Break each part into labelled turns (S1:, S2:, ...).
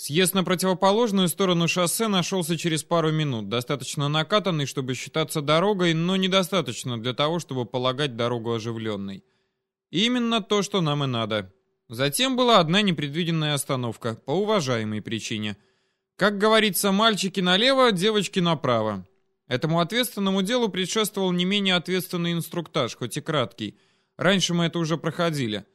S1: Съезд на противоположную сторону шоссе нашелся через пару минут, достаточно накатанный, чтобы считаться дорогой, но недостаточно для того, чтобы полагать дорогу оживленной. Именно то, что нам и надо. Затем была одна непредвиденная остановка, по уважаемой причине. Как говорится, мальчики налево, девочки направо. Этому ответственному делу предшествовал не менее ответственный инструктаж, хоть и краткий. Раньше мы это уже проходили.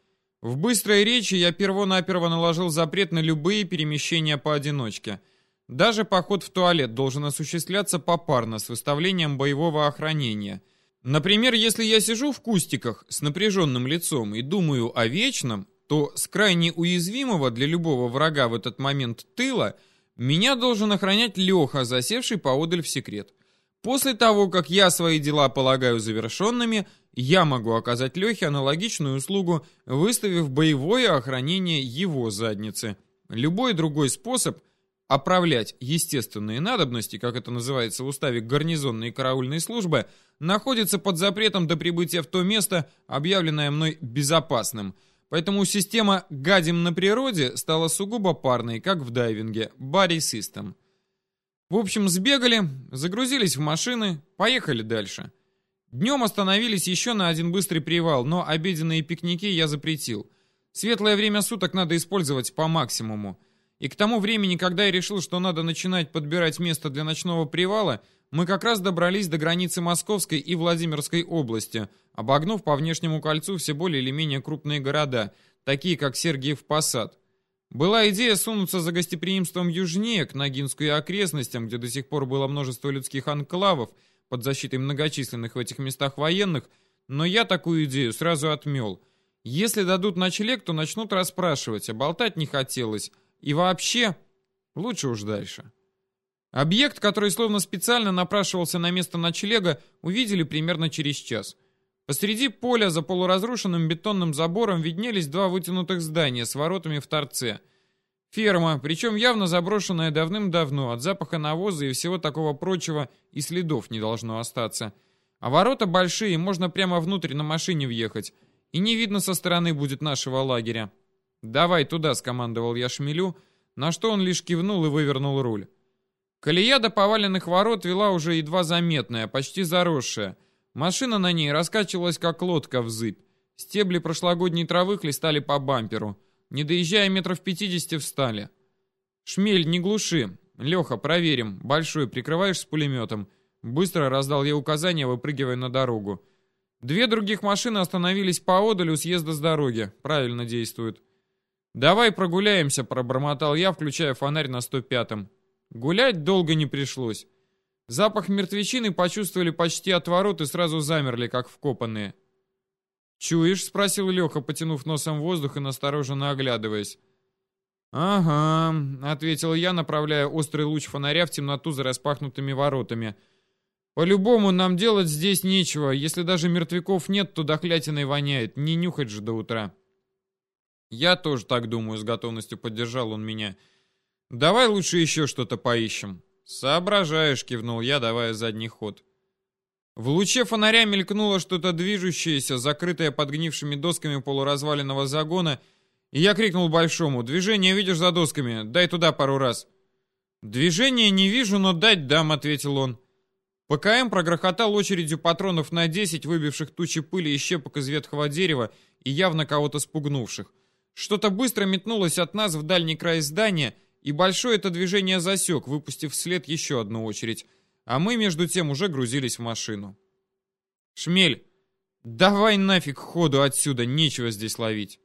S1: В быстрой речи я перво-наперво наложил запрет на любые перемещения поодиночке. Даже поход в туалет должен осуществляться попарно с выставлением боевого охранения. Например, если я сижу в кустиках с напряженным лицом и думаю о вечном, то с крайне уязвимого для любого врага в этот момент тыла меня должен охранять Леха, засевший поодаль в секрет. После того, как я свои дела полагаю завершенными, я могу оказать Лехе аналогичную услугу, выставив боевое охранение его задницы. Любой другой способ оправлять естественные надобности, как это называется в уставе гарнизонной и караульной службы, находится под запретом до прибытия в то место, объявленное мной безопасным. Поэтому система «гадим на природе» стала сугубо парной, как в дайвинге, System. В общем, сбегали, загрузились в машины, поехали дальше. Днем остановились еще на один быстрый привал, но обеденные пикники я запретил. Светлое время суток надо использовать по максимуму. И к тому времени, когда я решил, что надо начинать подбирать место для ночного привала, мы как раз добрались до границы Московской и Владимирской области, обогнув по внешнему кольцу все более или менее крупные города, такие как Сергиев Посад. Была идея сунуться за гостеприимством южнее, к Ногинской окрестностям, где до сих пор было множество людских анклавов, под защитой многочисленных в этих местах военных, но я такую идею сразу отмел. Если дадут ночлег, то начнут расспрашивать, а болтать не хотелось. И вообще, лучше уж дальше. Объект, который словно специально напрашивался на место ночлега, увидели примерно через час. Посреди поля за полуразрушенным бетонным забором виднелись два вытянутых здания с воротами в торце – Ферма, причем явно заброшенная давным-давно, от запаха навоза и всего такого прочего и следов не должно остаться. А ворота большие, можно прямо внутрь на машине въехать. И не видно со стороны будет нашего лагеря. «Давай туда», — скомандовал я шмелю, на что он лишь кивнул и вывернул руль. Колея до поваленных ворот вела уже едва заметная, почти заросшая. Машина на ней раскачивалась, как лодка в зыбь. Стебли прошлогодней травы хлестали по бамперу. Не доезжая метров пятидесяти, встали. «Шмель, не глуши. Леха, проверим. Большой, прикрываешь с пулеметом». Быстро раздал я указания, выпрыгивая на дорогу. Две других машины остановились поодаль у съезда с дороги. Правильно действуют. «Давай прогуляемся», — пробормотал я, включая фонарь на 105-м. Гулять долго не пришлось. Запах мертвечины почувствовали почти от ворот и сразу замерли, как вкопанные. «Чуешь?» — спросил Леха, потянув носом воздух и настороженно оглядываясь. «Ага», — ответил я, направляя острый луч фонаря в темноту за распахнутыми воротами. «По-любому нам делать здесь нечего. Если даже мертвяков нет, то дохлятиной воняет. Не нюхать же до утра». «Я тоже так думаю», — с готовностью поддержал он меня. «Давай лучше еще что-то поищем». «Соображаешь», — кивнул я, давая задний ход. В луче фонаря мелькнуло что-то движущееся, закрытое подгнившими досками полуразваленного загона, и я крикнул Большому, «Движение видишь за досками? Дай туда пару раз». «Движения не вижу, но дать дам», — ответил он. ПКМ прогрохотал очередью патронов на 10, выбивших тучи пыли и щепок из ветхого дерева и явно кого-то спугнувших. Что-то быстро метнулось от нас в дальний край здания, и Большой это движение засек, выпустив вслед еще одну очередь — а мы между тем уже грузились в машину. «Шмель, давай нафиг ходу отсюда, нечего здесь ловить».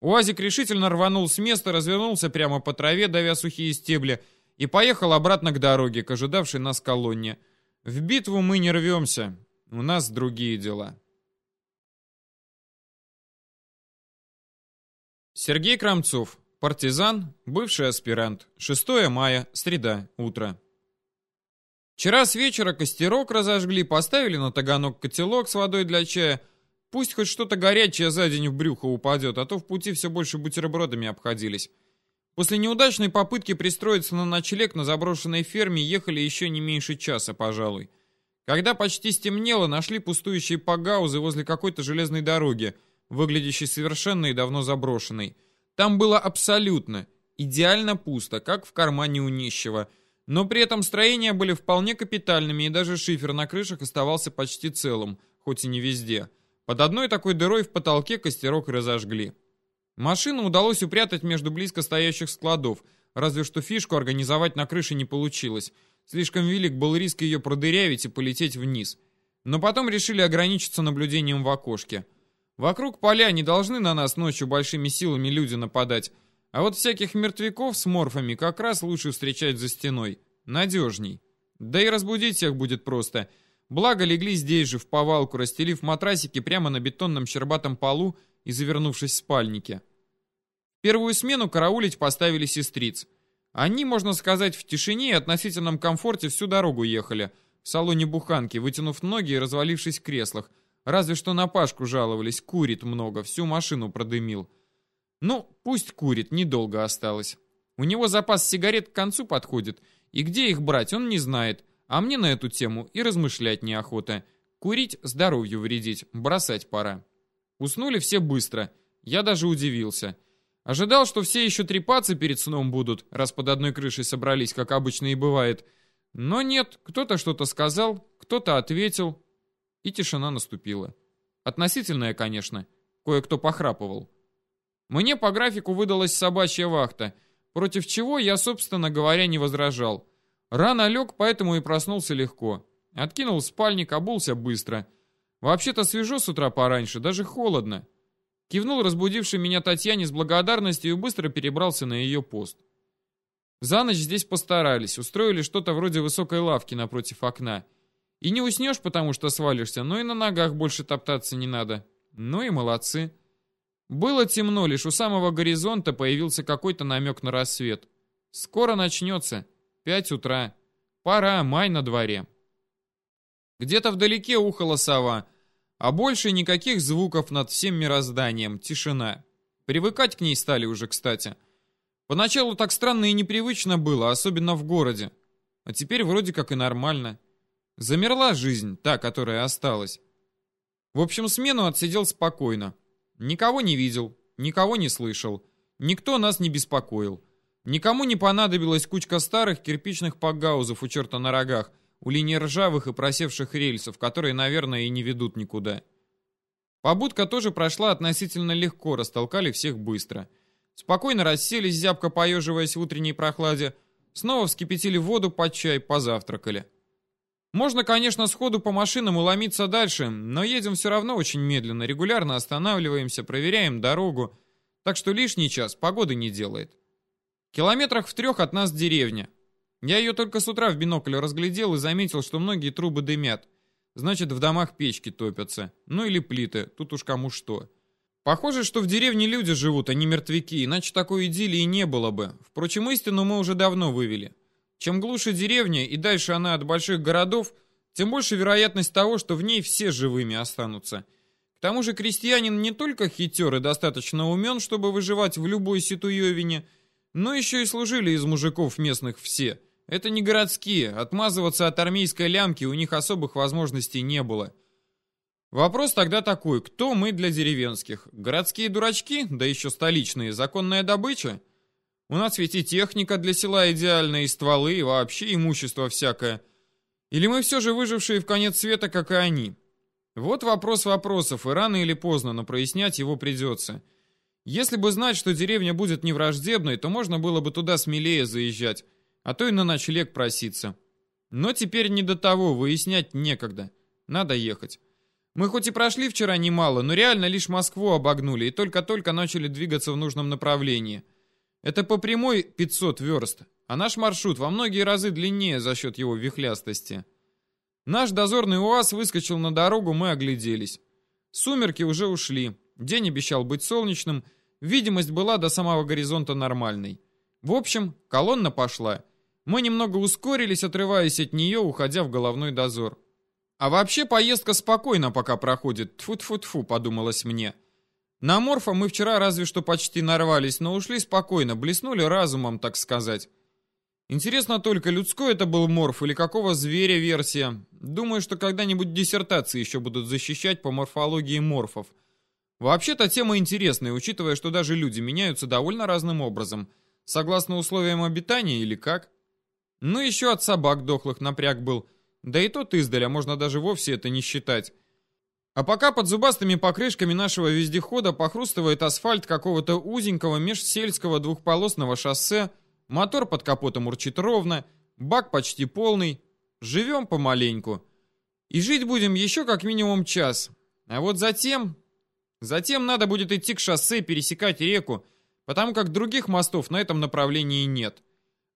S1: Уазик решительно рванул с места, развернулся прямо по траве, давя сухие стебли, и поехал обратно к дороге, к ожидавшей нас колонне. В битву мы не рвемся, у нас другие дела. Сергей Крамцов, партизан, бывший аспирант. 6 мая, среда, утро. Вчера с вечера костерок разожгли, поставили на таганок котелок с водой для чая. Пусть хоть что-то горячее за день в брюхо упадет, а то в пути все больше бутербродами обходились. После неудачной попытки пристроиться на ночлег на заброшенной ферме ехали еще не меньше часа, пожалуй. Когда почти стемнело, нашли пустующие погаузы возле какой-то железной дороги, выглядящей совершенно и давно заброшенной. Там было абсолютно идеально пусто, как в кармане у нищего. Но при этом строения были вполне капитальными, и даже шифер на крышах оставался почти целым, хоть и не везде. Под одной такой дырой в потолке костерок разожгли. Машину удалось упрятать между близко стоящих складов, разве что фишку организовать на крыше не получилось. Слишком велик был риск ее продырявить и полететь вниз. Но потом решили ограничиться наблюдением в окошке. Вокруг поля не должны на нас ночью большими силами люди нападать, а вот всяких мертвяков с морфами как раз лучше встречать за стеной. Надежней. Да и разбудить всех будет просто. Благо легли здесь же, в повалку, расстелив матрасики прямо на бетонном щербатом полу и завернувшись в спальнике. Первую смену караулить поставили сестриц. Они, можно сказать, в тишине и относительном комфорте всю дорогу ехали – в салоне буханки, вытянув ноги и развалившись в креслах. Разве что на Пашку жаловались, курит много, всю машину продымил. Ну, пусть курит, недолго осталось. У него запас сигарет к концу подходит, и где их брать, он не знает. А мне на эту тему и размышлять неохота. Курить здоровью вредить, бросать пора. Уснули все быстро. Я даже удивился. Ожидал, что все еще трепаться перед сном будут, раз под одной крышей собрались, как обычно и бывает. Но нет, кто-то что-то сказал, кто-то ответил, и тишина наступила. Относительная, конечно. Кое-кто похрапывал. Мне по графику выдалась собачья вахта, против чего я, собственно говоря, не возражал. Рано лег, поэтому и проснулся легко. Откинул спальник, обулся быстро. Вообще-то свежо с утра пораньше, даже холодно. Кивнул разбудивший меня Татьяне с благодарностью и быстро перебрался на ее пост. За ночь здесь постарались, устроили что-то вроде высокой лавки напротив окна. И не уснешь, потому что свалишься, но и на ногах больше топтаться не надо. Ну и молодцы. Было темно, лишь у самого горизонта появился какой-то намек на рассвет. Скоро начнется. Пять утра. Пора, май на дворе. Где-то вдалеке ухала сова, а больше никаких звуков над всем мирозданием, тишина. Привыкать к ней стали уже, кстати. Поначалу так странно и непривычно было, особенно в городе. А теперь вроде как и нормально. Замерла жизнь, та, которая осталась. В общем, смену отсидел спокойно. Никого не видел, никого не слышал. Никто нас не беспокоил. Никому не понадобилась кучка старых кирпичных погаузов у черта на рогах, у линии ржавых и просевших рельсов, которые, наверное, и не ведут никуда. Побудка тоже прошла относительно легко, растолкали всех быстро. Спокойно расселись, зябко поеживаясь в утренней прохладе, снова вскипятили воду под чай, позавтракали. Можно, конечно, сходу по машинам уломиться дальше, но едем все равно очень медленно, регулярно останавливаемся, проверяем дорогу, так что лишний час погоды не делает. Километрах в трех от нас деревня. Я ее только с утра в бинокль разглядел и заметил, что многие трубы дымят. Значит, в домах печки топятся. Ну или плиты, тут уж кому что. Похоже, что в деревне люди живут, а не мертвяки, иначе такой идиллии не было бы. Впрочем, истину мы уже давно вывели. Чем глуше деревня и дальше она от больших городов, тем больше вероятность того, что в ней все живыми останутся. К тому же крестьянин не только хитер и достаточно умен, чтобы выживать в любой ситуевине, но еще и служили из мужиков местных все. Это не городские, отмазываться от армейской лямки у них особых возможностей не было. Вопрос тогда такой, кто мы для деревенских? Городские дурачки, да еще столичные, законная добыча? У нас ведь и техника для села идеальная, и стволы, и вообще имущество всякое. Или мы все же выжившие в конец света, как и они? Вот вопрос вопросов, и рано или поздно, но прояснять его придется. Если бы знать, что деревня будет невраждебной, то можно было бы туда смелее заезжать, а то и на ночлег проситься. Но теперь не до того, выяснять некогда. Надо ехать. Мы хоть и прошли вчера немало, но реально лишь Москву обогнули и только-только начали двигаться в нужном направлении. Это по прямой 500 верст, а наш маршрут во многие разы длиннее за счет его вихлястости. Наш дозорный УАЗ выскочил на дорогу, мы огляделись. Сумерки уже ушли, день обещал быть солнечным, видимость была до самого горизонта нормальной. В общем, колонна пошла. Мы немного ускорились, отрываясь от нее, уходя в головной дозор. А вообще поездка спокойно пока проходит. Тфу-тфу-тфу, подумалось мне. На Морфа мы вчера разве что почти нарвались, но ушли спокойно, блеснули разумом, так сказать. Интересно только, людской это был морф или какого зверя версия. Думаю, что когда-нибудь диссертации еще будут защищать по морфологии морфов. Вообще-то тема интересная, учитывая, что даже люди меняются довольно разным образом. Согласно условиям обитания или как? Ну, еще от собак дохлых напряг был. Да и тот издаля, можно даже вовсе это не считать. А пока под зубастыми покрышками нашего вездехода похрустывает асфальт какого-то узенького межсельского двухполосного шоссе, мотор под капотом урчит ровно, бак почти полный. Живем помаленьку. И жить будем еще как минимум час. А вот затем... Затем надо будет идти к шоссе, пересекать реку, потому как других мостов на этом направлении нет.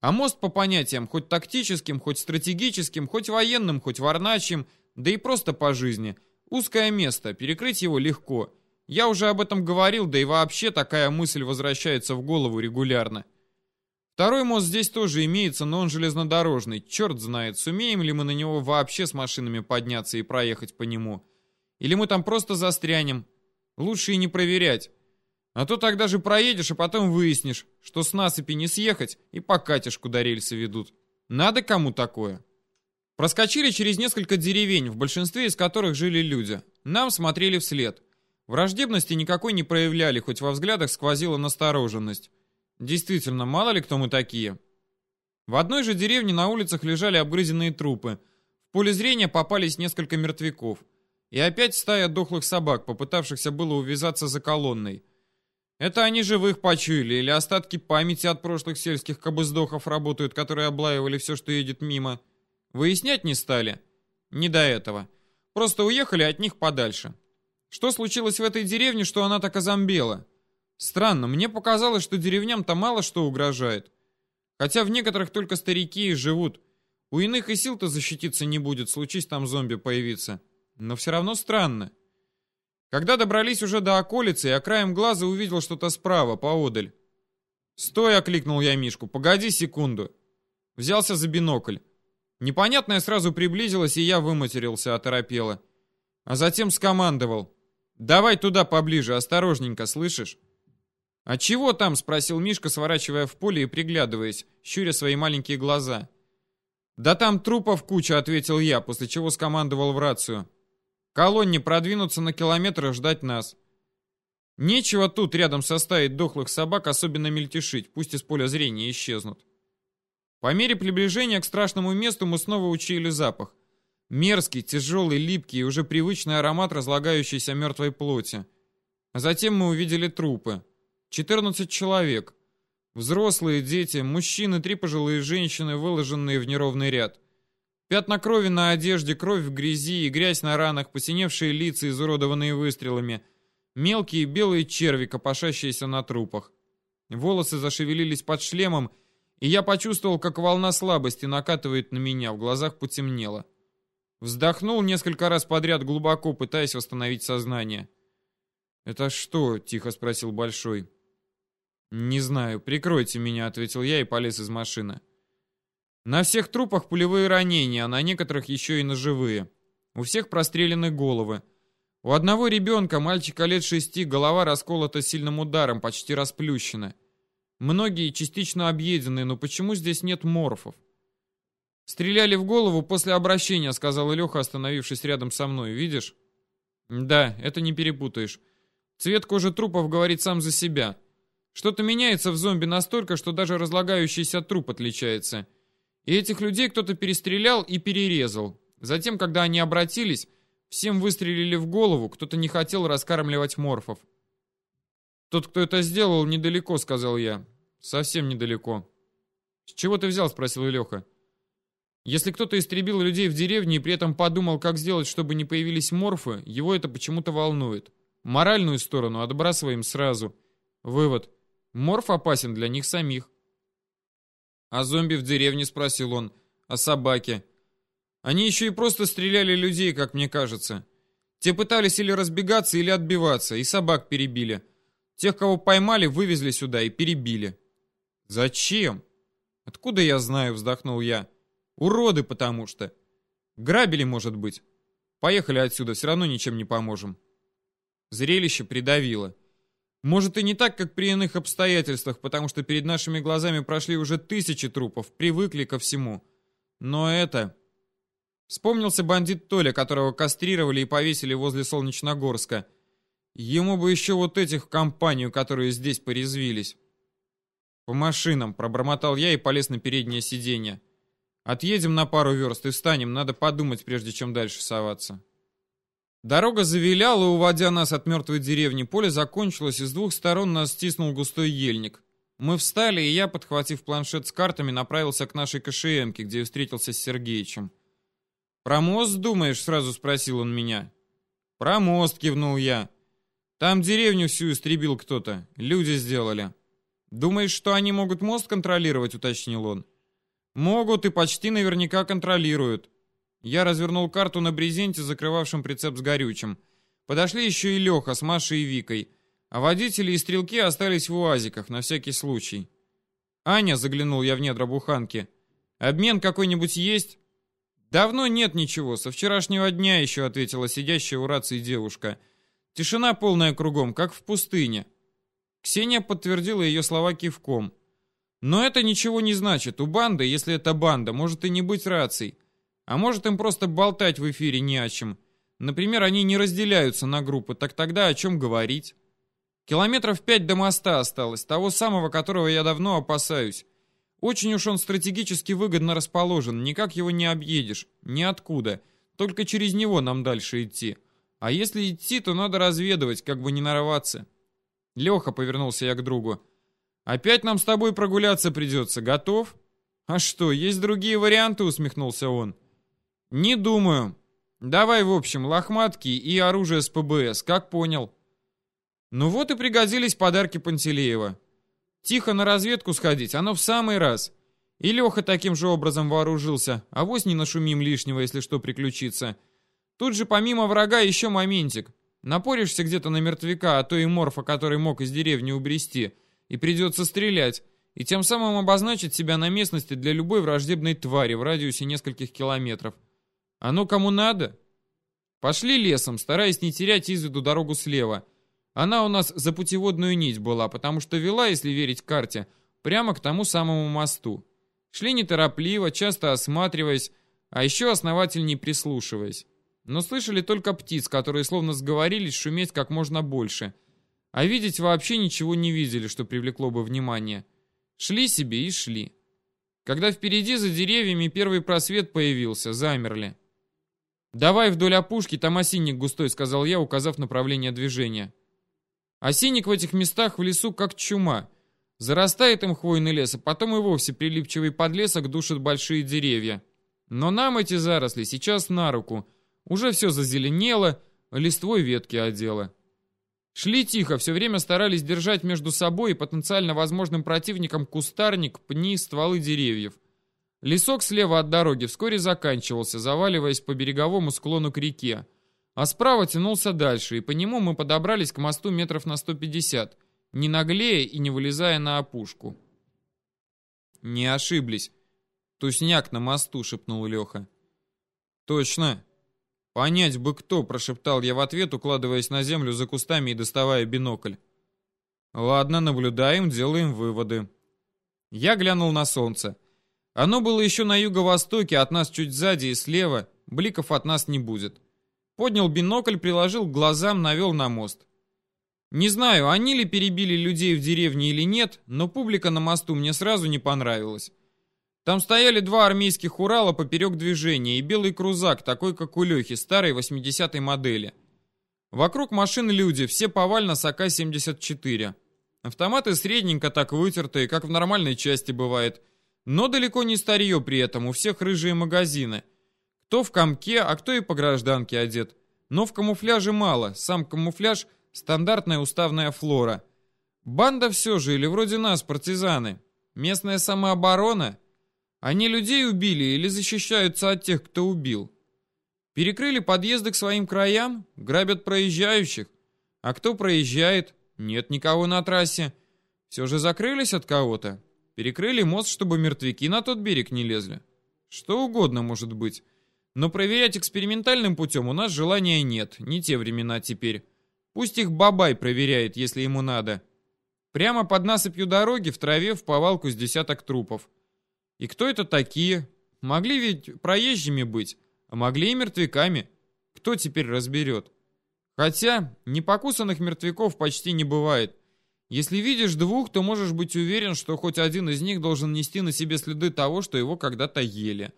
S1: А мост по понятиям, хоть тактическим, хоть стратегическим, хоть военным, хоть варначьим, да и просто по жизни – Узкое место, перекрыть его легко. Я уже об этом говорил, да и вообще такая мысль возвращается в голову регулярно. Второй мост здесь тоже имеется, но он железнодорожный. Черт знает, сумеем ли мы на него вообще с машинами подняться и проехать по нему. Или мы там просто застрянем. Лучше и не проверять. А то тогда же проедешь, а потом выяснишь, что с насыпи не съехать и покатишь, куда рельсы ведут. Надо кому такое? Проскочили через несколько деревень, в большинстве из которых жили люди. Нам смотрели вслед. Враждебности никакой не проявляли, хоть во взглядах сквозила настороженность. Действительно, мало ли кто мы такие. В одной же деревне на улицах лежали обгрызенные трупы. В поле зрения попались несколько мертвяков. И опять стая дохлых собак, попытавшихся было увязаться за колонной. Это они живых почуяли, или остатки памяти от прошлых сельских кобыздохов работают, которые облаивали все, что едет мимо. Выяснять не стали? Не до этого. Просто уехали от них подальше. Что случилось в этой деревне, что она так озомбела? Странно, мне показалось, что деревням-то мало что угрожает. Хотя в некоторых только старики и живут. У иных и сил-то защититься не будет, случись там зомби появиться. Но все равно странно. Когда добрались уже до околицы, я краем глаза увидел что-то справа, поодаль. «Стой!» — окликнул я Мишку. «Погоди секунду!» Взялся за бинокль. Непонятное сразу приблизилось, и я выматерился, оторопело. А затем скомандовал. «Давай туда поближе, осторожненько, слышишь?» «А чего там?» — спросил Мишка, сворачивая в поле и приглядываясь, щуря свои маленькие глаза. «Да там трупов куча», — ответил я, после чего скомандовал в рацию. «Колонне продвинуться на километр и ждать нас». Нечего тут рядом со стаей дохлых собак особенно мельтешить, пусть из поля зрения исчезнут. По мере приближения к страшному месту мы снова учили запах. Мерзкий, тяжелый, липкий и уже привычный аромат разлагающейся мертвой плоти. А затем мы увидели трупы. 14 человек. Взрослые, дети, мужчины, три пожилые женщины, выложенные в неровный ряд. Пятна крови на одежде, кровь в грязи и грязь на ранах, посиневшие лица, изуродованные выстрелами. Мелкие белые черви, копошащиеся на трупах. Волосы зашевелились под шлемом, и я почувствовал, как волна слабости накатывает на меня, в глазах потемнело. Вздохнул несколько раз подряд глубоко, пытаясь восстановить сознание. «Это что?» — тихо спросил Большой. «Не знаю, прикройте меня», — ответил я и полез из машины. На всех трупах пулевые ранения, а на некоторых еще и ножевые. У всех прострелены головы. У одного ребенка, мальчика лет шести, голова расколота сильным ударом, почти расплющена. Многие частично объедены, но почему здесь нет морфов? Стреляли в голову после обращения, сказал Леха, остановившись рядом со мной. Видишь? Да, это не перепутаешь. Цвет кожи трупов говорит сам за себя. Что-то меняется в зомби настолько, что даже разлагающийся труп отличается. И этих людей кто-то перестрелял и перерезал. Затем, когда они обратились, всем выстрелили в голову, кто-то не хотел раскармливать морфов. «Тот, кто это сделал, недалеко», — сказал я. «Совсем недалеко». «С чего ты взял?» — спросил Леха. «Если кто-то истребил людей в деревне и при этом подумал, как сделать, чтобы не появились морфы, его это почему-то волнует. Моральную сторону отбрасываем сразу. Вывод. Морф опасен для них самих». «А зомби в деревне?» — спросил он. «А собаки?» «Они еще и просто стреляли людей, как мне кажется. Те пытались или разбегаться, или отбиваться, и собак перебили». Тех, кого поймали, вывезли сюда и перебили. Зачем? Откуда я знаю, вздохнул я. Уроды, потому что. Грабили, может быть. Поехали отсюда, все равно ничем не поможем. Зрелище придавило. Может и не так, как при иных обстоятельствах, потому что перед нашими глазами прошли уже тысячи трупов, привыкли ко всему. Но это... Вспомнился бандит Толя, которого кастрировали и повесили возле Солнечногорска. Ему бы еще вот этих в компанию, которые здесь порезвились. «По машинам», — пробормотал я и полез на переднее сиденье. «Отъедем на пару верст и встанем, надо подумать, прежде чем дальше соваться». Дорога завиляла, уводя нас от мертвой деревни. Поле закончилось, и с двух сторон нас стиснул густой ельник. Мы встали, и я, подхватив планшет с картами, направился к нашей КШМке, где встретился с Сергеичем. «Про мост думаешь?» — сразу спросил он меня. «Про мост», — кивнул я. «Там деревню всю истребил кто-то. Люди сделали». «Думаешь, что они могут мост контролировать?» — уточнил он. «Могут и почти наверняка контролируют. Я развернул карту на брезенте, закрывавшем прицеп с горючим. Подошли еще и Леха с Машей и Викой. А водители и стрелки остались в уазиках, на всякий случай. «Аня», — заглянул я в недра буханки, — «обмен какой-нибудь есть?» «Давно нет ничего, со вчерашнего дня еще», — ответила сидящая у рации девушка. «Тишина полная кругом, как в пустыне». Ксения подтвердила ее слова кивком. «Но это ничего не значит. У банды, если это банда, может и не быть раций. А может им просто болтать в эфире не о чем. Например, они не разделяются на группы, так тогда о чем говорить? Километров пять до моста осталось, того самого, которого я давно опасаюсь. Очень уж он стратегически выгодно расположен, никак его не объедешь, ниоткуда. Только через него нам дальше идти. А если идти, то надо разведывать, как бы не нарваться. Леха, повернулся я к другу. Опять нам с тобой прогуляться придется, готов? А что, есть другие варианты, усмехнулся он. «Не думаю. Давай, в общем, лохматки и оружие с ПБС, как понял». Ну вот и пригодились подарки Пантелеева. Тихо на разведку сходить, оно в самый раз. И Леха таким же образом вооружился, а вось не нашумим лишнего, если что приключится. Тут же помимо врага еще моментик. Напоришься где-то на мертвяка, а то и морфа, который мог из деревни убрести, и придется стрелять, и тем самым обозначить себя на местности для любой враждебной твари в радиусе нескольких километров. Оно кому надо? Пошли лесом, стараясь не терять из виду дорогу слева. Она у нас за путеводную нить была, потому что вела, если верить карте, прямо к тому самому мосту. Шли неторопливо, часто осматриваясь, а еще основательней прислушиваясь. Но слышали только птиц, которые словно сговорились шуметь как можно больше. А видеть вообще ничего не видели, что привлекло бы внимание. Шли себе и шли. Когда впереди за деревьями первый просвет появился, замерли. «Давай вдоль опушки, там осинник густой», — сказал я, указав направление движения. Осинник в этих местах в лесу как чума. Зарастает им хвойный лес, а потом и вовсе прилипчивый подлесок душит большие деревья. Но нам эти заросли сейчас на руку. Уже все зазеленело, листвой ветки одело. Шли тихо, все время старались держать между собой и потенциально возможным противником кустарник, пни, стволы деревьев. Лесок слева от дороги вскоре заканчивался, заваливаясь по береговому склону к реке. А справа тянулся дальше, и по нему мы подобрались к мосту метров на 150, не наглея и не вылезая на опушку. «Не ошиблись. Тусняк на мосту», — шепнул Леха. «Точно. Понять бы кто», — прошептал я в ответ, укладываясь на землю за кустами и доставая бинокль. «Ладно, наблюдаем, делаем выводы». Я глянул на солнце. Оно было еще на юго-востоке, от нас чуть сзади и слева, бликов от нас не будет. Поднял бинокль, приложил к глазам, навел на мост. Не знаю, они ли перебили людей в деревне или нет, но публика на мосту мне сразу не понравилась. Там стояли два армейских Урала поперек движения и белый крузак, такой как у Лехи, старой 80-й модели. Вокруг машин люди, все повально с АК-74. Автоматы средненько так вытертые, как в нормальной части бывает – но далеко не старье при этом, у всех рыжие магазины. Кто в комке, а кто и по гражданке одет. Но в камуфляже мало, сам камуфляж – стандартная уставная флора. Банда все же, или вроде нас, партизаны. Местная самооборона? Они людей убили или защищаются от тех, кто убил? Перекрыли подъезды к своим краям? Грабят проезжающих? А кто проезжает? Нет никого на трассе. Все же закрылись от кого-то? Перекрыли мост, чтобы мертвяки на тот берег не лезли. Что угодно может быть. Но проверять экспериментальным путем у нас желания нет, не те времена теперь. Пусть их бабай проверяет, если ему надо. Прямо под насыпью дороги в траве в повалку с десяток трупов. И кто это такие? Могли ведь проезжими быть, а могли и мертвяками. Кто теперь разберет? Хотя непокусанных мертвяков почти не бывает. Если видишь двух, то можешь быть уверен, что хоть один из них должен нести на себе следы того, что его когда-то ели.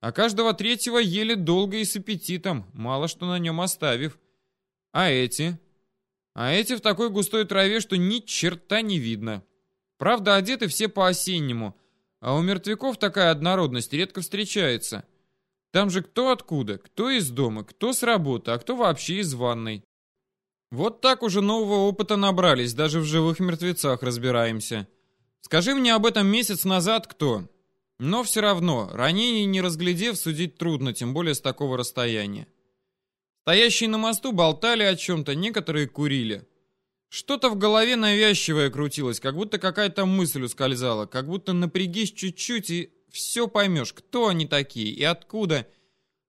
S1: А каждого третьего ели долго и с аппетитом, мало что на нем оставив. А эти? А эти в такой густой траве, что ни черта не видно. Правда, одеты все по-осеннему, а у мертвяков такая однородность редко встречается. Там же кто откуда, кто из дома, кто с работы, а кто вообще из ванной. Вот так уже нового опыта набрались, даже в живых мертвецах разбираемся. Скажи мне об этом месяц назад кто? Но все равно, ранений не разглядев, судить трудно, тем более с такого расстояния. Стоящие на мосту болтали о чем-то, некоторые курили. Что-то в голове навязчивое крутилось, как будто какая-то мысль ускользала, как будто напрягись чуть-чуть и все поймешь, кто они такие и откуда.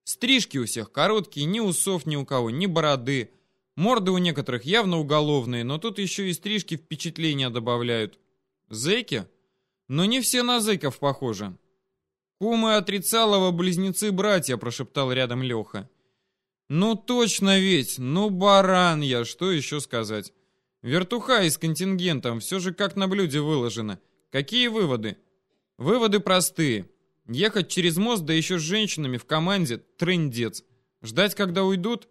S1: Стрижки у всех короткие, ни усов ни у кого, ни бороды. Морды у некоторых явно уголовные, но тут еще и стрижки впечатления добавляют. Зэки? Но не все на зэков похожи. «Кумы отрицалого близнецы-братья», — прошептал рядом Леха. «Ну точно ведь, ну баран я, что еще сказать?» «Вертуха с контингентом, все же как на блюде выложено. Какие выводы?» «Выводы простые. Ехать через мост, да еще с женщинами в команде — трындец. Ждать, когда уйдут?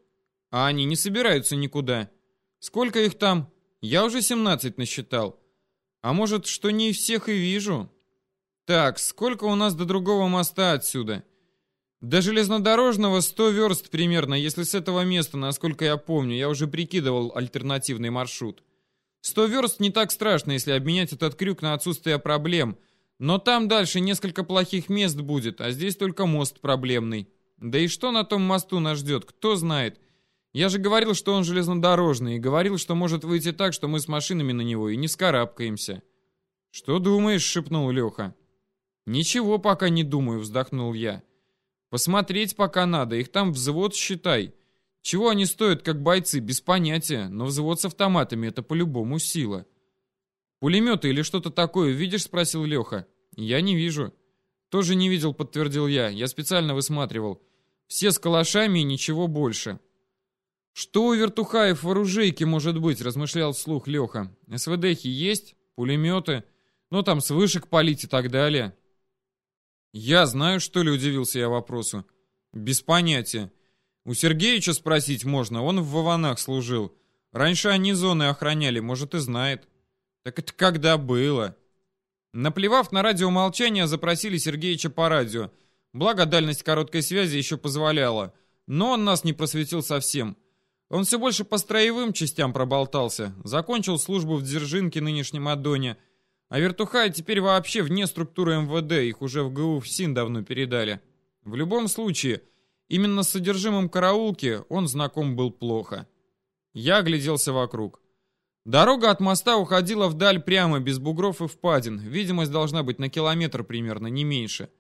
S1: А они не собираются никуда. Сколько их там? Я уже 17 насчитал. А может, что не всех и вижу?» «Так, сколько у нас до другого моста отсюда?» До железнодорожного 100 верст примерно, если с этого места, насколько я помню, я уже прикидывал альтернативный маршрут. 100 верст не так страшно, если обменять этот крюк на отсутствие проблем, но там дальше несколько плохих мест будет, а здесь только мост проблемный. Да и что на том мосту нас ждет, кто знает. Я же говорил, что он железнодорожный, и говорил, что может выйти так, что мы с машинами на него и не скарабкаемся. «Что думаешь?» — шепнул Леха. «Ничего пока не думаю», — вздохнул я. Посмотреть пока надо, их там взвод считай. Чего они стоят, как бойцы, без понятия, но взвод с автоматами — это по-любому сила. «Пулеметы или что-то такое видишь?» — спросил Леха. «Я не вижу». «Тоже не видел», — подтвердил я. «Я специально высматривал. Все с калашами и ничего больше». «Что у вертухаев в оружейке может быть?» — размышлял вслух Леха. «СВДхи есть? Пулеметы? Ну там с вышек палить и так далее». «Я знаю, что ли?» — удивился я вопросу. «Без понятия. У Сергеича спросить можно, он в Вованах служил. Раньше они зоны охраняли, может, и знает». «Так это когда было?» Наплевав на радиомолчание, запросили Сергеича по радио. Благо, дальность короткой связи еще позволяла. Но он нас не просветил совсем. Он все больше по строевым частям проболтался. Закончил службу в Дзержинке, нынешнем Адоне — а вертухаи теперь вообще вне структуры МВД, их уже в ГУ в СИН давно передали. В любом случае, именно с содержимым караулки он знаком был плохо. Я огляделся вокруг. Дорога от моста уходила вдаль прямо, без бугров и впадин. Видимость должна быть на километр примерно, не меньше.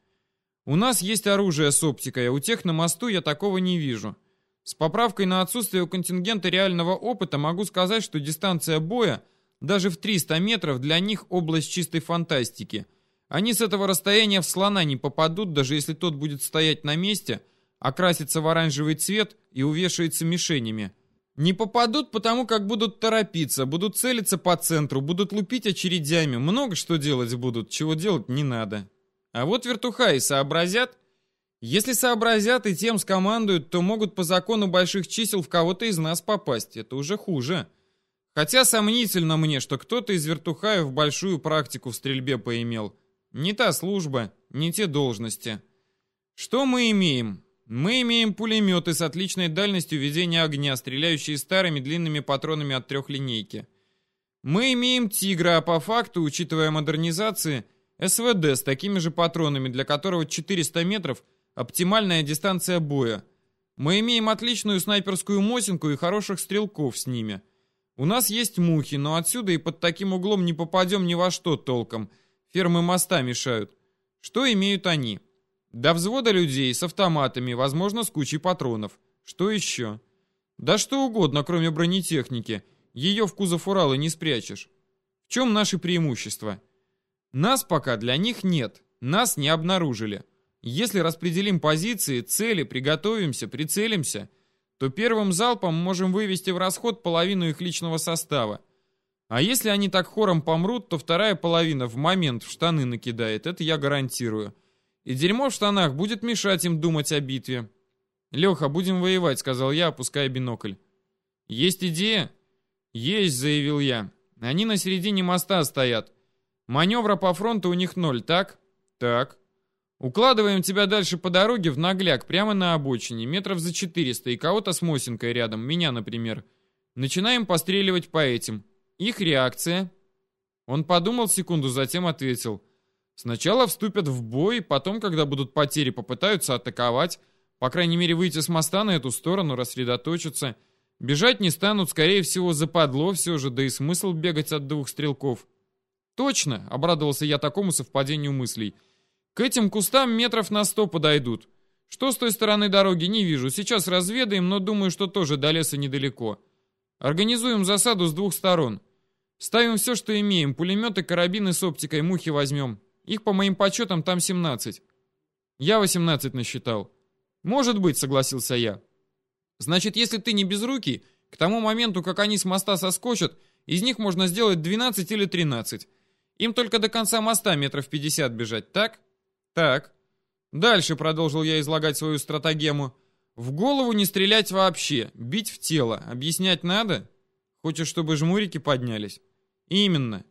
S1: У нас есть оружие с оптикой, а у тех на мосту я такого не вижу. С поправкой на отсутствие у контингента реального опыта могу сказать, что дистанция боя — даже в 300 метров для них область чистой фантастики. Они с этого расстояния в слона не попадут, даже если тот будет стоять на месте, окрасится в оранжевый цвет и увешается мишенями. Не попадут, потому как будут торопиться, будут целиться по центру, будут лупить очередями, много что делать будут, чего делать не надо. А вот вертухаи сообразят. Если сообразят и тем скомандуют, то могут по закону больших чисел в кого-то из нас попасть. Это уже хуже. Хотя сомнительно мне, что кто-то из вертухаев большую практику в стрельбе поимел. Не та служба, не те должности. Что мы имеем? Мы имеем пулеметы с отличной дальностью ведения огня, стреляющие старыми длинными патронами от трехлинейки. Мы имеем «Тигра», а по факту, учитывая модернизации, СВД с такими же патронами, для которого 400 метров – оптимальная дистанция боя. Мы имеем отличную снайперскую мосинку и хороших стрелков с ними – у нас есть мухи, но отсюда и под таким углом не попадем ни во что толком. Фермы моста мешают. Что имеют они? До взвода людей с автоматами, возможно, с кучей патронов. Что еще? Да что угодно, кроме бронетехники. Ее в кузов Урала не спрячешь. В чем наши преимущества? Нас пока для них нет. Нас не обнаружили. Если распределим позиции, цели, приготовимся, прицелимся – то первым залпом можем вывести в расход половину их личного состава. А если они так хором помрут, то вторая половина в момент в штаны накидает, это я гарантирую. И дерьмо в штанах будет мешать им думать о битве. «Леха, будем воевать», — сказал я, опуская бинокль. «Есть идея?» «Есть», — заявил я. «Они на середине моста стоят. Маневра по фронту у них ноль, так?» «Так». «Укладываем тебя дальше по дороге в нагляк, прямо на обочине, метров за 400, и кого-то с Мосинкой рядом, меня, например. Начинаем постреливать по этим. Их реакция. Он подумал секунду, затем ответил. Сначала вступят в бой, потом, когда будут потери, попытаются атаковать. По крайней мере, выйти с моста на эту сторону, рассредоточиться. Бежать не станут, скорее всего, западло все же, да и смысл бегать от двух стрелков. Точно, обрадовался я такому совпадению мыслей. К этим кустам метров на сто подойдут. Что с той стороны дороги, не вижу. Сейчас разведаем, но думаю, что тоже до леса недалеко. Организуем засаду с двух сторон. Ставим все, что имеем. Пулеметы, карабины с оптикой, мухи возьмем. Их, по моим подсчетам, там 17. Я 18 насчитал. Может быть, согласился я. Значит, если ты не без руки, к тому моменту, как они с моста соскочат, из них можно сделать 12 или 13. Им только до конца моста метров 50 бежать, так? Так. Дальше продолжил я излагать свою стратагему. В голову не стрелять вообще, бить в тело. Объяснять надо? Хочешь, чтобы жмурики поднялись? Именно.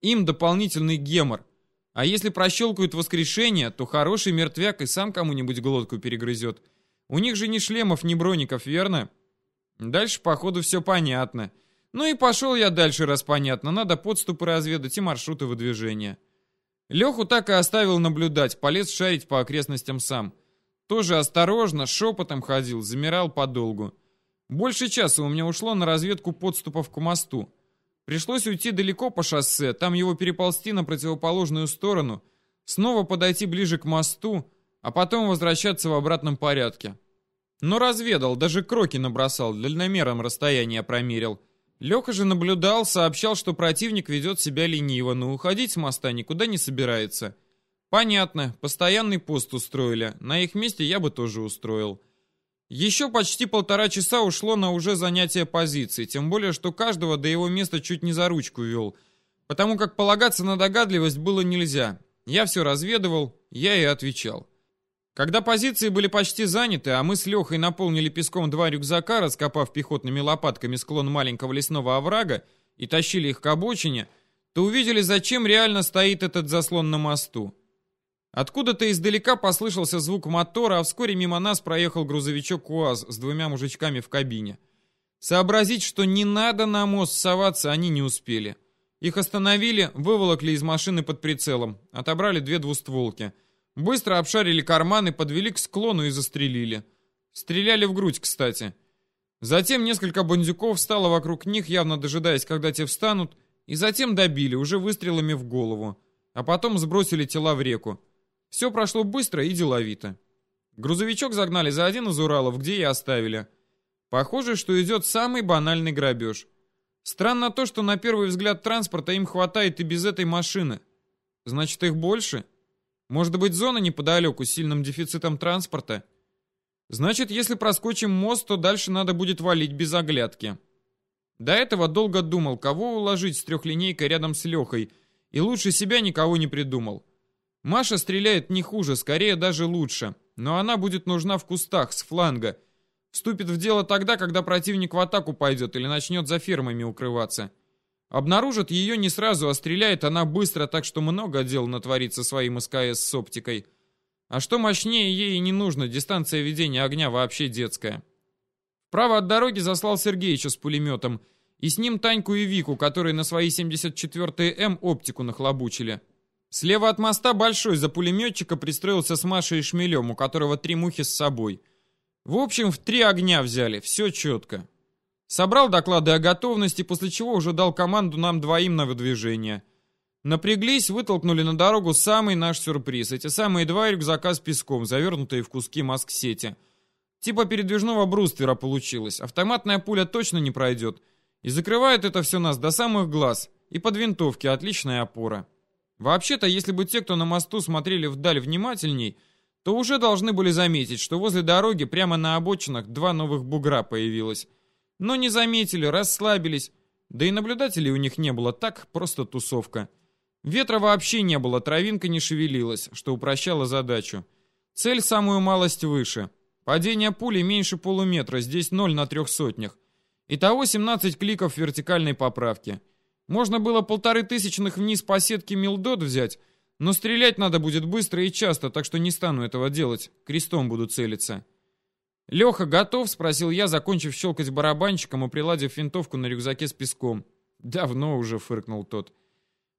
S1: Им дополнительный гемор. А если прощелкают воскрешение, то хороший мертвяк и сам кому-нибудь глотку перегрызет. У них же ни шлемов, ни броников, верно? Дальше, походу, все понятно. Ну и пошел я дальше, раз понятно. Надо подступы разведать и маршруты выдвижения. Леху так и оставил наблюдать, полез шарить по окрестностям сам. Тоже осторожно, шепотом ходил, замирал подолгу. Больше часа у меня ушло на разведку подступов к мосту. Пришлось уйти далеко по шоссе, там его переползти на противоположную сторону, снова подойти ближе к мосту, а потом возвращаться в обратном порядке. Но разведал, даже кроки набросал, дальномером расстояние промерил. Леха же наблюдал, сообщал, что противник ведет себя лениво, но уходить с моста никуда не собирается. Понятно, постоянный пост устроили, на их месте я бы тоже устроил. Еще почти полтора часа ушло на уже занятие позиции, тем более, что каждого до его места чуть не за ручку вел, потому как полагаться на догадливость было нельзя. Я все разведывал, я и отвечал. Когда позиции были почти заняты, а мы с Лехой наполнили песком два рюкзака, раскопав пехотными лопатками склон маленького лесного оврага и тащили их к обочине, то увидели, зачем реально стоит этот заслон на мосту. Откуда-то издалека послышался звук мотора, а вскоре мимо нас проехал грузовичок УАЗ с двумя мужичками в кабине. Сообразить, что не надо на мост соваться, они не успели. Их остановили, выволокли из машины под прицелом, отобрали две двустволки. Быстро обшарили карманы, подвели к склону и застрелили. Стреляли в грудь, кстати. Затем несколько бандюков встало вокруг них, явно дожидаясь, когда те встанут, и затем добили, уже выстрелами в голову. А потом сбросили тела в реку. Все прошло быстро и деловито. Грузовичок загнали за один из Уралов, где и оставили. Похоже, что идет самый банальный грабеж. Странно то, что на первый взгляд транспорта им хватает и без этой машины. Значит, их больше? Может быть, зона неподалеку с сильным дефицитом транспорта? Значит, если проскочим мост, то дальше надо будет валить без оглядки. До этого долго думал, кого уложить с трехлинейкой рядом с Лехой, и лучше себя никого не придумал. Маша стреляет не хуже, скорее даже лучше, но она будет нужна в кустах, с фланга. Вступит в дело тогда, когда противник в атаку пойдет или начнет за фермами укрываться. Обнаружит ее не сразу, а стреляет она быстро, так что много дел натворится своим СКС с оптикой. А что мощнее ей не нужно, дистанция ведения огня вообще детская. Право от дороги заслал Сергеича с пулеметом, и с ним Таньку и Вику, которые на свои 74-м оптику нахлобучили. Слева от моста большой за пулеметчика пристроился с Машей и Шмелем, у которого три мухи с собой. В общем, в три огня взяли, все четко. Собрал доклады о готовности, после чего уже дал команду нам двоим на выдвижение. Напряглись, вытолкнули на дорогу самый наш сюрприз. Эти самые два рюкзака с песком, завернутые в куски маск-сети. Типа передвижного бруствера получилось. Автоматная пуля точно не пройдет. И закрывает это все нас до самых глаз. И под винтовки отличная опора. Вообще-то, если бы те, кто на мосту смотрели вдаль внимательней, то уже должны были заметить, что возле дороги прямо на обочинах два новых бугра появилось. Но не заметили, расслабились, Да и наблюдателей у них не было, так просто тусовка. Ветра вообще не было, травинка не шевелилась, что упрощало задачу. Цель самую малость выше. Падение пули меньше полуметра, здесь ноль на трех сотнях. Итого 17 кликов вертикальной поправки. Можно было полторы тысячных вниз по сетке Милдот взять, но стрелять надо будет быстро и часто, так что не стану этого делать. Крестом буду целиться. «Леха, готов?» — спросил я, закончив щелкать барабанчиком и приладив винтовку на рюкзаке с песком. «Давно уже», — фыркнул тот.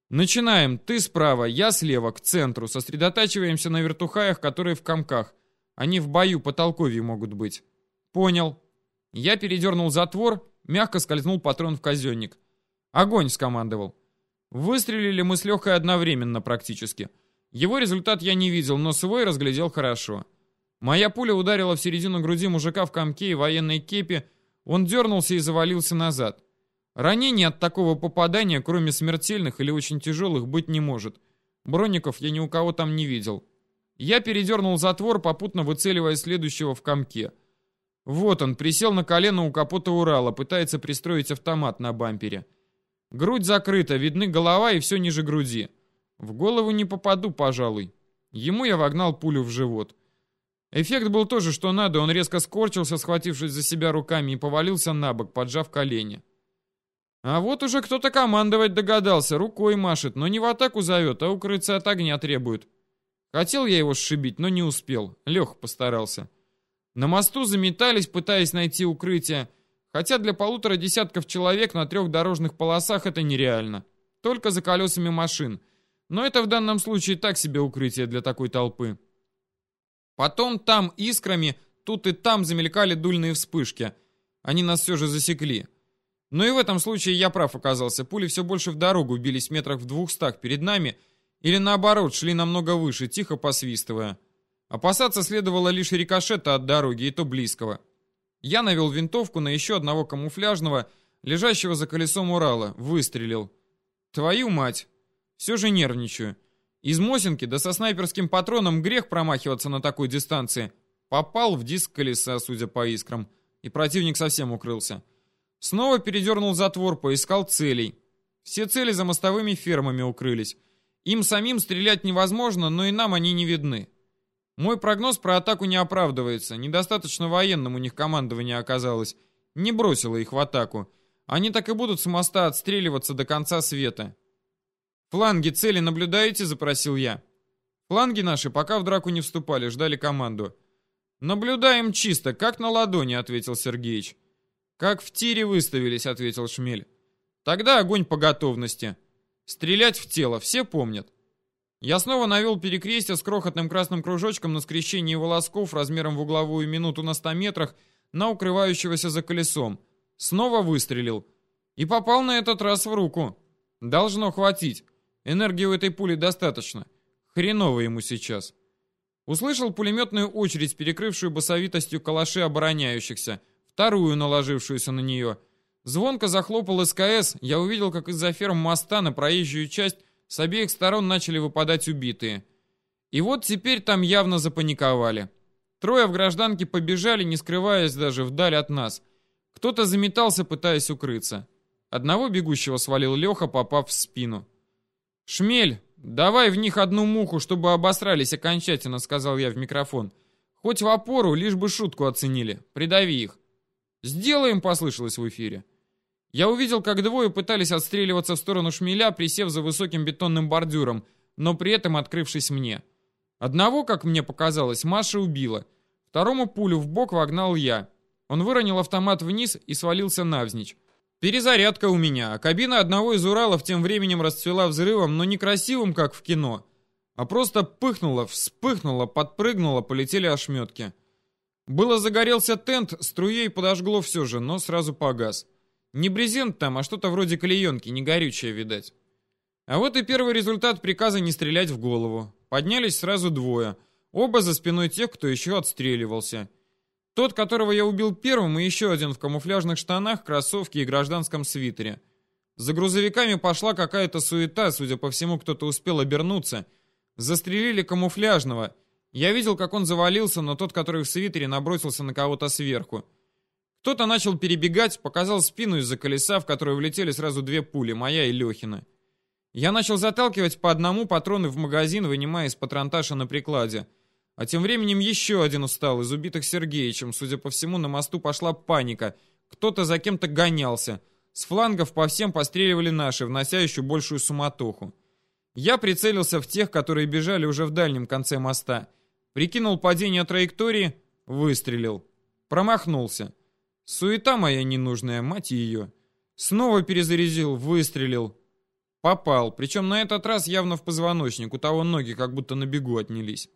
S1: «Начинаем. Ты справа, я слева, к центру. Сосредотачиваемся на вертухаях, которые в комках. Они в бою по толковью могут быть». «Понял». Я передернул затвор, мягко скользнул патрон в казенник. «Огонь!» — скомандовал. Выстрелили мы с Лехой одновременно практически. Его результат я не видел, но свой разглядел хорошо. Моя пуля ударила в середину груди мужика в комке и военной кепи. Он дернулся и завалился назад. Ранений от такого попадания, кроме смертельных или очень тяжелых, быть не может. Броников я ни у кого там не видел. Я передернул затвор, попутно выцеливая следующего в комке. Вот он, присел на колено у капота Урала, пытается пристроить автомат на бампере. Грудь закрыта, видны голова и все ниже груди. В голову не попаду, пожалуй. Ему я вогнал пулю в живот. Эффект был тоже, что надо, он резко скорчился, схватившись за себя руками, и повалился на бок, поджав колени. А вот уже кто-то командовать догадался, рукой машет, но не в атаку зовет, а укрыться от огня требует. Хотел я его сшибить, но не успел. Лех постарался. На мосту заметались, пытаясь найти укрытие, хотя для полутора десятков человек на трех дорожных полосах это нереально. Только за колесами машин. Но это в данном случае так себе укрытие для такой толпы. Потом там искрами, тут и там замелькали дульные вспышки. Они нас все же засекли. Но и в этом случае я прав оказался. Пули все больше в дорогу бились метрах в двухстах перед нами, или наоборот, шли намного выше, тихо посвистывая. Опасаться следовало лишь рикошета от дороги, и то близкого. Я навел винтовку на еще одного камуфляжного, лежащего за колесом Урала, выстрелил. Твою мать! Все же нервничаю. Из Мосинки да со снайперским патроном грех промахиваться на такой дистанции. Попал в диск колеса, судя по искрам, и противник совсем укрылся. Снова передернул затвор, поискал целей. Все цели за мостовыми фермами укрылись. Им самим стрелять невозможно, но и нам они не видны. Мой прогноз про атаку не оправдывается. Недостаточно военным у них командование оказалось. Не бросило их в атаку. Они так и будут с моста отстреливаться до конца света. «Фланги цели наблюдаете?» — запросил я. Фланги наши пока в драку не вступали, ждали команду. «Наблюдаем чисто, как на ладони», — ответил Сергеич. «Как в тире выставились», — ответил Шмель. «Тогда огонь по готовности. Стрелять в тело, все помнят». Я снова навел перекрестие с крохотным красным кружочком на скрещении волосков размером в угловую минуту на 100 метрах на укрывающегося за колесом. Снова выстрелил. И попал на этот раз в руку. Должно хватить. Энергии у этой пули достаточно. Хреново ему сейчас. Услышал пулеметную очередь, перекрывшую басовитостью калаши обороняющихся, вторую, наложившуюся на нее. Звонко захлопал СКС, я увидел, как из-за ферм моста на проезжую часть с обеих сторон начали выпадать убитые. И вот теперь там явно запаниковали. Трое в гражданке побежали, не скрываясь даже вдаль от нас. Кто-то заметался, пытаясь укрыться. Одного бегущего свалил Леха, попав в спину. «Шмель, давай в них одну муху, чтобы обосрались окончательно», — сказал я в микрофон. «Хоть в опору, лишь бы шутку оценили. Придави их». «Сделаем», — послышалось в эфире. Я увидел, как двое пытались отстреливаться в сторону шмеля, присев за высоким бетонным бордюром, но при этом открывшись мне. Одного, как мне показалось, Маша убила. Второму пулю в бок вогнал я. Он выронил автомат вниз и свалился навзничь. Перезарядка у меня, кабина одного из Уралов тем временем расцвела взрывом, но не красивым, как в кино, а просто пыхнула, вспыхнула, подпрыгнула, полетели ошметки. Было загорелся тент, струей подожгло все же, но сразу погас. Не брезент там, а что-то вроде клеенки, не горючее, видать. А вот и первый результат приказа не стрелять в голову. Поднялись сразу двое, оба за спиной тех, кто еще отстреливался. Тот, которого я убил первым, и еще один в камуфляжных штанах, кроссовке и гражданском свитере. За грузовиками пошла какая-то суета, судя по всему, кто-то успел обернуться. Застрелили камуфляжного. Я видел, как он завалился, но тот, который в свитере, набросился на кого-то сверху. Кто-то начал перебегать, показал спину из-за колеса, в которую влетели сразу две пули, моя и Лехина. Я начал заталкивать по одному патроны в магазин, вынимая из патронташа на прикладе. А тем временем еще один устал из убитых Сергеичем. Судя по всему, на мосту пошла паника. Кто-то за кем-то гонялся. С флангов по всем постреливали наши, внося еще большую суматоху. Я прицелился в тех, которые бежали уже в дальнем конце моста. Прикинул падение траектории, выстрелил. Промахнулся. Суета моя ненужная, мать ее. Снова перезарядил, выстрелил. Попал, причем на этот раз явно в позвоночник, у того ноги как будто на бегу отнялись.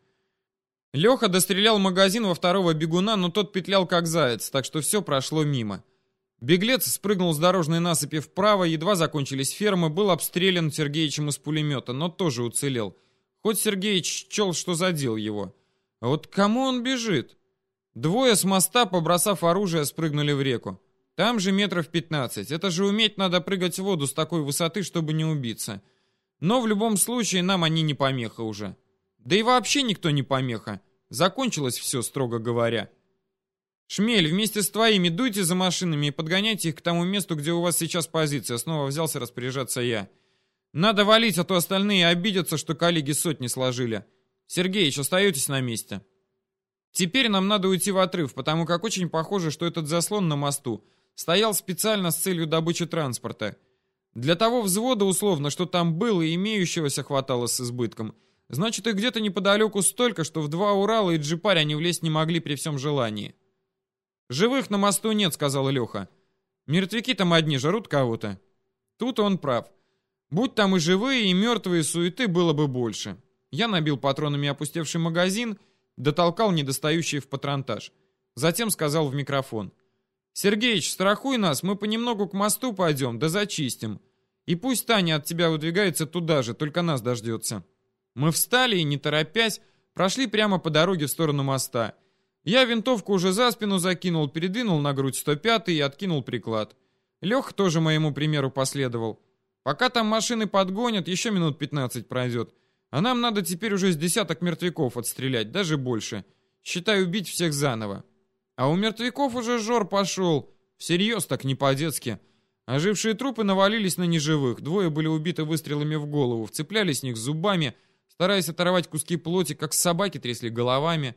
S1: Леха дострелял магазин во второго бегуна, но тот петлял как заяц, так что все прошло мимо. Беглец спрыгнул с дорожной насыпи вправо, едва закончились фермы, был обстрелян Сергеичем из пулемета, но тоже уцелел. Хоть Сергеич чел, что задел его. А вот кому он бежит? Двое с моста, побросав оружие, спрыгнули в реку. Там же метров 15. Это же уметь надо прыгать в воду с такой высоты, чтобы не убиться. Но в любом случае нам они не помеха уже. Да и вообще никто не помеха. Закончилось все, строго говоря. «Шмель, вместе с твоими дуйте за машинами и подгоняйте их к тому месту, где у вас сейчас позиция», снова взялся распоряжаться я. «Надо валить, а то остальные обидятся, что коллеги сотни сложили. Сергеич, остаетесь на месте». Теперь нам надо уйти в отрыв, потому как очень похоже, что этот заслон на мосту стоял специально с целью добычи транспорта. Для того взвода условно, что там было и имеющегося хватало с избытком. Значит, и где-то неподалеку столько, что в два Урала и джипарь они влезть не могли при всем желании. «Живых на мосту нет», — сказал Леха. «Мертвяки там одни жрут кого-то». Тут он прав. Будь там и живые, и мертвые суеты было бы больше. Я набил патронами опустевший магазин, дотолкал недостающий в патронтаж. Затем сказал в микрофон. «Сергеич, страхуй нас, мы понемногу к мосту пойдем, да зачистим. И пусть Таня от тебя выдвигается туда же, только нас дождется». Мы встали и, не торопясь, прошли прямо по дороге в сторону моста — я винтовку уже за спину закинул, передвинул на грудь 105 и откинул приклад. Лех тоже моему примеру последовал. Пока там машины подгонят, еще минут 15 пройдет. А нам надо теперь уже с десяток мертвяков отстрелять, даже больше. Считай, убить всех заново. А у мертвяков уже жор пошел. Всерьез так, не по-детски. Ожившие трупы навалились на неживых. Двое были убиты выстрелами в голову, вцеплялись в них зубами, стараясь оторвать куски плоти, как собаки трясли головами.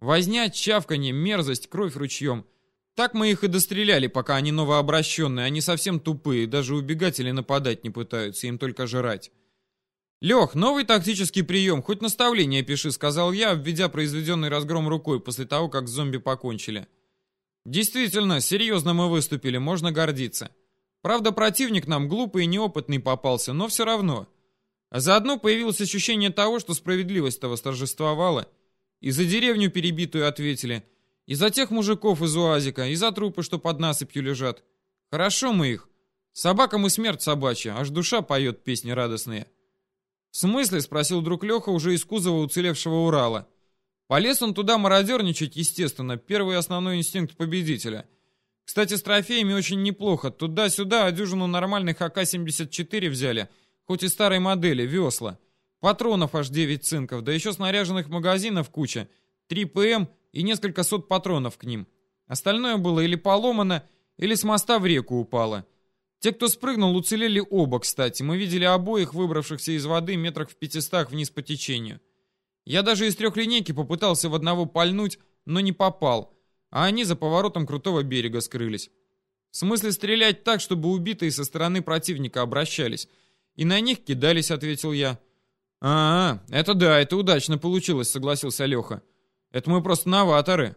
S1: Возня, чавканье, мерзость, кровь ручьем. Так мы их и достреляли, пока они новообращенные. Они совсем тупые, даже убегать или нападать не пытаются, им только жрать. «Лех, новый тактический прием, хоть наставление пиши», — сказал я, обведя произведенный разгром рукой после того, как зомби покончили. «Действительно, серьезно мы выступили, можно гордиться. Правда, противник нам глупый и неопытный попался, но все равно. А заодно появилось ощущение того, что справедливость-то восторжествовала». И за деревню перебитую ответили. И за тех мужиков из УАЗика, и за трупы, что под насыпью лежат. Хорошо мы их. Собакам и смерть собачья, аж душа поет песни радостные. В смысле? Спросил друг Леха уже из кузова уцелевшего Урала. Полез он туда мародерничать, естественно, первый основной инстинкт победителя. Кстати, с трофеями очень неплохо. Туда-сюда дюжину нормальных АК-74 взяли, хоть и старой модели, весла. Патронов аж 9 цинков, да еще снаряженных магазинов куча. 3 ПМ и несколько сот патронов к ним. Остальное было или поломано, или с моста в реку упало. Те, кто спрыгнул, уцелели оба, кстати. Мы видели обоих, выбравшихся из воды метрах в пятистах вниз по течению. Я даже из трехлинейки попытался в одного пальнуть, но не попал, а они за поворотом крутого берега скрылись. В смысле стрелять так, чтобы убитые со стороны противника обращались. И на них кидались, ответил я. «А, это да, это удачно получилось», — согласился Леха. «Это мы просто новаторы».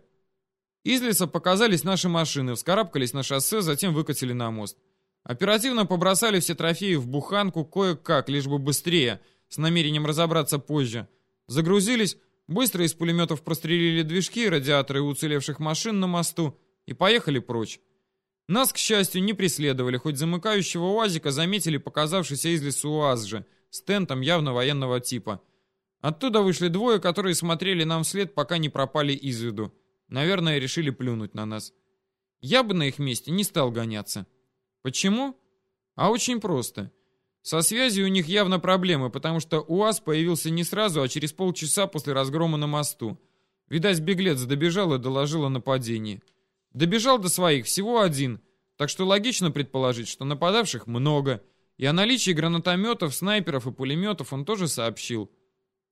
S1: Из леса показались наши машины, вскарабкались на шоссе, затем выкатили на мост. Оперативно побросали все трофеи в буханку кое-как, лишь бы быстрее, с намерением разобраться позже. Загрузились, быстро из пулеметов прострелили движки и радиаторы уцелевших машин на мосту и поехали прочь. Нас, к счастью, не преследовали, хоть замыкающего УАЗика заметили показавшийся из лесу УАЗ же с тентом явно военного типа. Оттуда вышли двое, которые смотрели нам вслед, пока не пропали из виду. Наверное, решили плюнуть на нас. Я бы на их месте не стал гоняться. Почему? А очень просто. Со связью у них явно проблемы, потому что УАЗ появился не сразу, а через полчаса после разгрома на мосту. Видать, беглец добежал и доложил о нападении. Добежал до своих всего один, так что логично предположить, что нападавших много, и о наличии гранатометов, снайперов и пулеметов он тоже сообщил.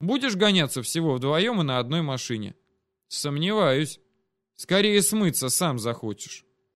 S1: Будешь гоняться всего вдвоем и на одной машине? Сомневаюсь. Скорее смыться сам захочешь.